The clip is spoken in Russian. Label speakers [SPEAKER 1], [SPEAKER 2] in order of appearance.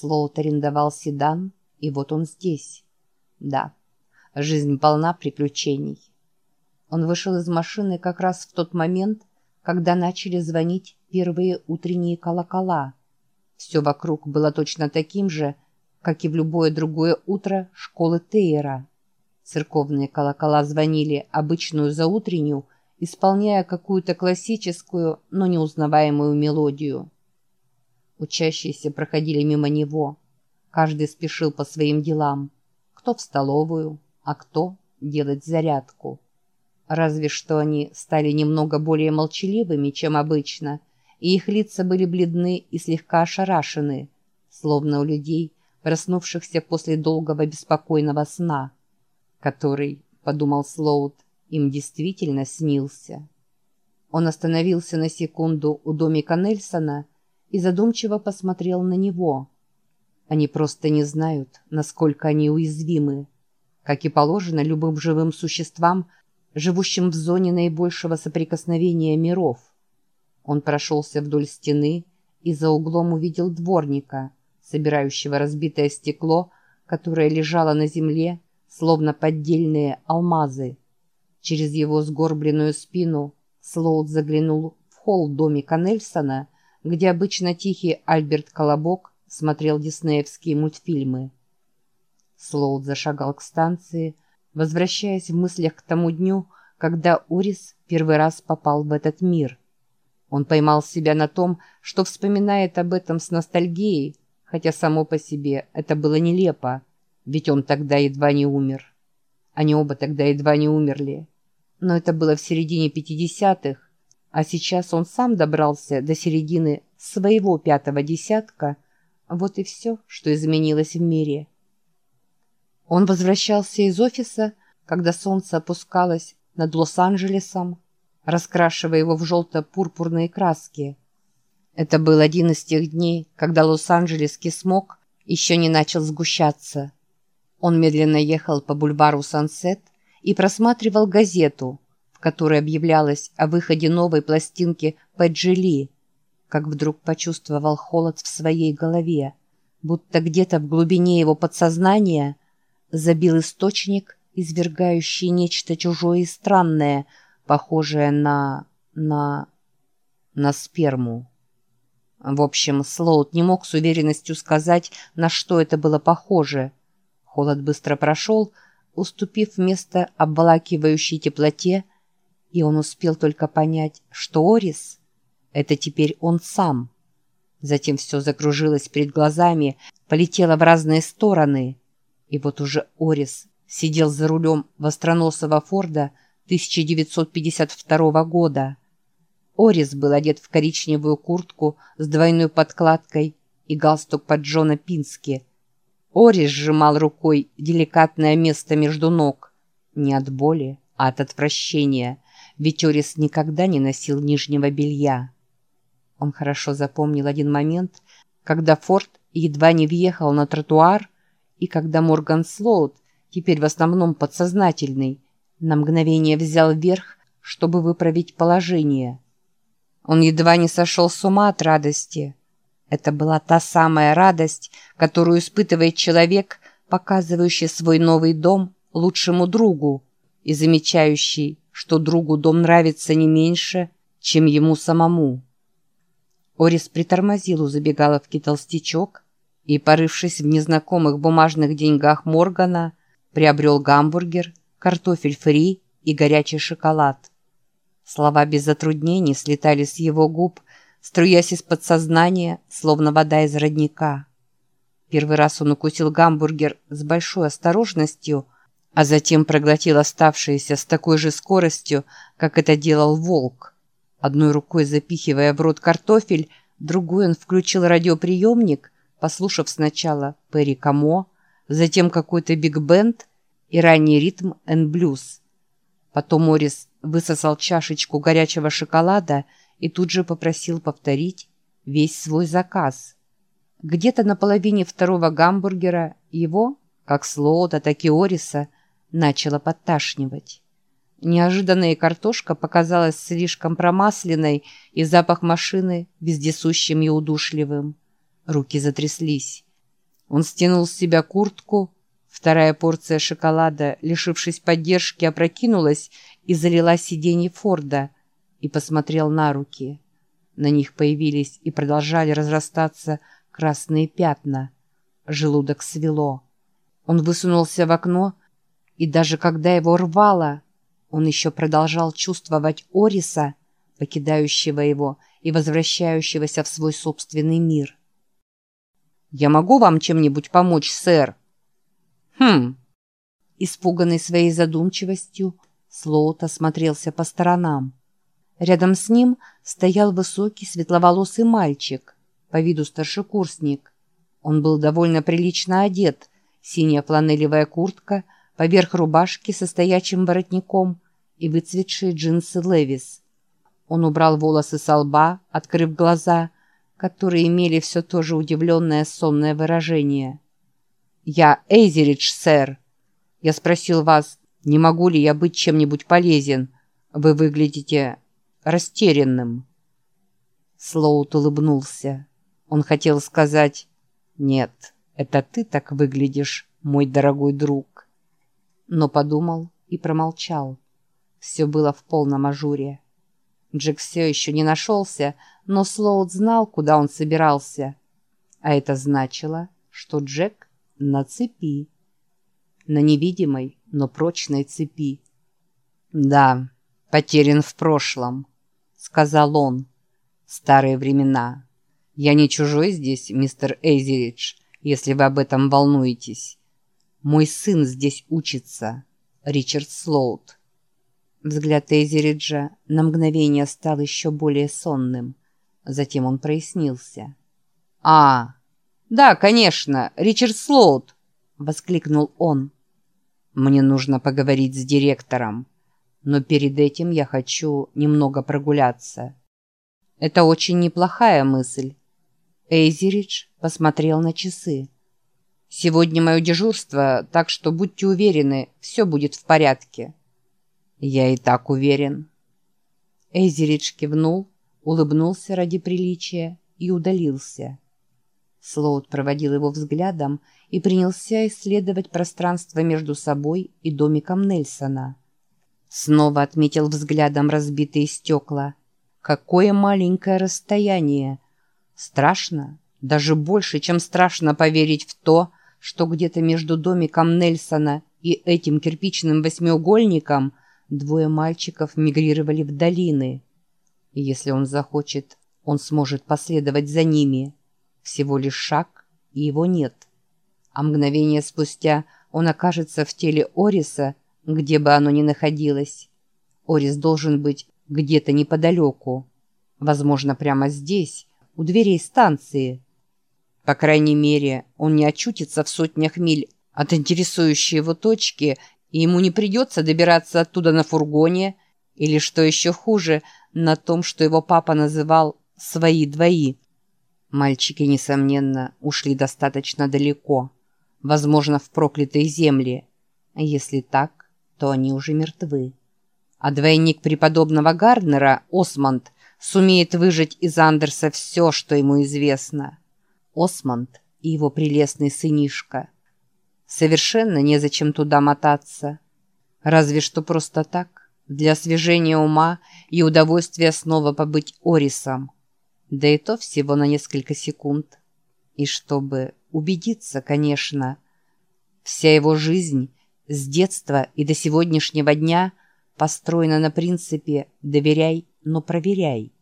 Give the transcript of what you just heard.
[SPEAKER 1] Слоут арендовал седан, и вот он здесь. Да, жизнь полна приключений. Он вышел из машины как раз в тот момент, когда начали звонить первые утренние колокола. Все вокруг было точно таким же, как и в любое другое утро школы Тейера. Церковные колокола звонили обычную заутреннюю, исполняя какую-то классическую, но неузнаваемую мелодию. Учащиеся проходили мимо него. Каждый спешил по своим делам. Кто в столовую, а кто делать зарядку. Разве что они стали немного более молчаливыми, чем обычно, и их лица были бледны и слегка ошарашены, словно у людей, проснувшихся после долгого беспокойного сна, который, подумал Слоут, им действительно снился. Он остановился на секунду у домика Нельсона и задумчиво посмотрел на него. Они просто не знают, насколько они уязвимы. Как и положено любым живым существам, живущим в зоне наибольшего соприкосновения миров. Он прошелся вдоль стены и за углом увидел дворника, собирающего разбитое стекло, которое лежало на земле, словно поддельные алмазы. Через его сгорбленную спину Слоут заглянул в холл домика Нельсона, где обычно тихий Альберт Колобок смотрел диснеевские мультфильмы. Слоут зашагал к станции, возвращаясь в мыслях к тому дню, когда Урис первый раз попал в этот мир. Он поймал себя на том, что вспоминает об этом с ностальгией, хотя само по себе это было нелепо, ведь он тогда едва не умер. Они оба тогда едва не умерли. Но это было в середине 50-х, а сейчас он сам добрался до середины своего пятого десятка. Вот и все, что изменилось в мире. Он возвращался из офиса, когда солнце опускалось над Лос-Анджелесом, раскрашивая его в желто-пурпурные краски. Это был один из тех дней, когда Лос-Анджелесский смог еще не начал сгущаться. Он медленно ехал по бульвару Сансет и просматривал газету, в которой объявлялось о выходе новой пластинки Пэджи как вдруг почувствовал холод в своей голове, будто где-то в глубине его подсознания забил источник, извергающий нечто чужое и странное, похожее на... на... на сперму. В общем, Слоут не мог с уверенностью сказать, на что это было похоже. Холод быстро прошел, уступив место обволакивающей теплоте, и он успел только понять, что Орис — это теперь он сам. Затем все закружилось перед глазами, полетело в разные стороны, и вот уже Орис сидел за рулем востроносого Форда 1952 года. Орис был одет в коричневую куртку с двойной подкладкой и галстук под Джона Пински. Орис сжимал рукой деликатное место между ног. Не от боли, а от отвращения, ведь Орис никогда не носил нижнего белья. Он хорошо запомнил один момент, когда Форд едва не въехал на тротуар, и когда Морган Слоут, теперь в основном подсознательный, на мгновение взял верх, чтобы выправить положение. Он едва не сошел с ума от радости. Это была та самая радость, которую испытывает человек, показывающий свой новый дом лучшему другу и замечающий, что другу дом нравится не меньше, чем ему самому. Орис притормозил у забегаловки толстячок и, порывшись в незнакомых бумажных деньгах Моргана, приобрел гамбургер, картофель фри и горячий шоколад. Слова без затруднений слетали с его губ, струясь из подсознания, словно вода из родника. Первый раз он укусил гамбургер с большой осторожностью, а затем проглотил оставшиеся с такой же скоростью, как это делал волк. Одной рукой запихивая в рот картофель, другой он включил радиоприемник, послушав сначала Перри Камо, затем какой-то биг-бенд и ранний ритм эн-блюз. Потом Морис высосал чашечку горячего шоколада и тут же попросил повторить весь свой заказ. Где-то на половине второго гамбургера его, как Слоута, так и Ориса, начало подташнивать. Неожиданно и картошка показалась слишком промасленной, и запах машины вездесущим и удушливым. Руки затряслись. Он стянул с себя куртку, вторая порция шоколада, лишившись поддержки, опрокинулась и залила сиденье Форда и посмотрел на руки. На них появились и продолжали разрастаться красные пятна. Желудок свело. Он высунулся в окно, и даже когда его рвало, он еще продолжал чувствовать Ориса, покидающего его и возвращающегося в свой собственный мир. «Я могу вам чем-нибудь помочь, сэр?» «Хм...» Испуганный своей задумчивостью, Слоут осмотрелся по сторонам. Рядом с ним стоял высокий светловолосый мальчик, по виду старшекурсник. Он был довольно прилично одет, синяя фланелевая куртка, поверх рубашки со стоячим воротником и выцветшие джинсы Левис. Он убрал волосы со лба, открыв глаза, которые имели все то же удивленное сонное выражение. «Я Эйзеридж, сэр. Я спросил вас, не могу ли я быть чем-нибудь полезен. Вы выглядите растерянным». Слоут улыбнулся. Он хотел сказать «Нет, это ты так выглядишь, мой дорогой друг». Но подумал и промолчал. Все было в полном ажуре. Джек все еще не нашелся, но Слоуд знал, куда он собирался. А это значило, что Джек на цепи. На невидимой, но прочной цепи. «Да, потерян в прошлом», — сказал он. «Старые времена. Я не чужой здесь, мистер Эйзеридж, если вы об этом волнуетесь. Мой сын здесь учится, Ричард Слоуд». Взгляд Эйзериджа на мгновение стал еще более сонным. Затем он прояснился. «А, да, конечно, Ричард Слоуд!» — воскликнул он. «Мне нужно поговорить с директором, но перед этим я хочу немного прогуляться». «Это очень неплохая мысль». Эйзеридж посмотрел на часы. «Сегодня мое дежурство, так что будьте уверены, все будет в порядке». «Я и так уверен». Эйзеридж кивнул, улыбнулся ради приличия и удалился. Слоут проводил его взглядом и принялся исследовать пространство между собой и домиком Нельсона. Снова отметил взглядом разбитые стекла. Какое маленькое расстояние! Страшно, даже больше, чем страшно поверить в то, что где-то между домиком Нельсона и этим кирпичным восьмиугольником Двое мальчиков мигрировали в долины. И если он захочет, он сможет последовать за ними. Всего лишь шаг, и его нет. А мгновение спустя он окажется в теле Ориса, где бы оно ни находилось. Орис должен быть где-то неподалеку. Возможно, прямо здесь, у дверей станции. По крайней мере, он не очутится в сотнях миль от интересующей его точки и ему не придется добираться оттуда на фургоне или, что еще хуже, на том, что его папа называл «свои двои». Мальчики, несомненно, ушли достаточно далеко, возможно, в проклятые земли. Если так, то они уже мертвы. А двойник преподобного Гарднера, Осмонд, сумеет выжать из Андерса все, что ему известно. Осмонд и его прелестный сынишка – Совершенно незачем туда мотаться. Разве что просто так, для освежения ума и удовольствия снова побыть Орисом. Да и то всего на несколько секунд. И чтобы убедиться, конечно, вся его жизнь с детства и до сегодняшнего дня построена на принципе «доверяй, но проверяй».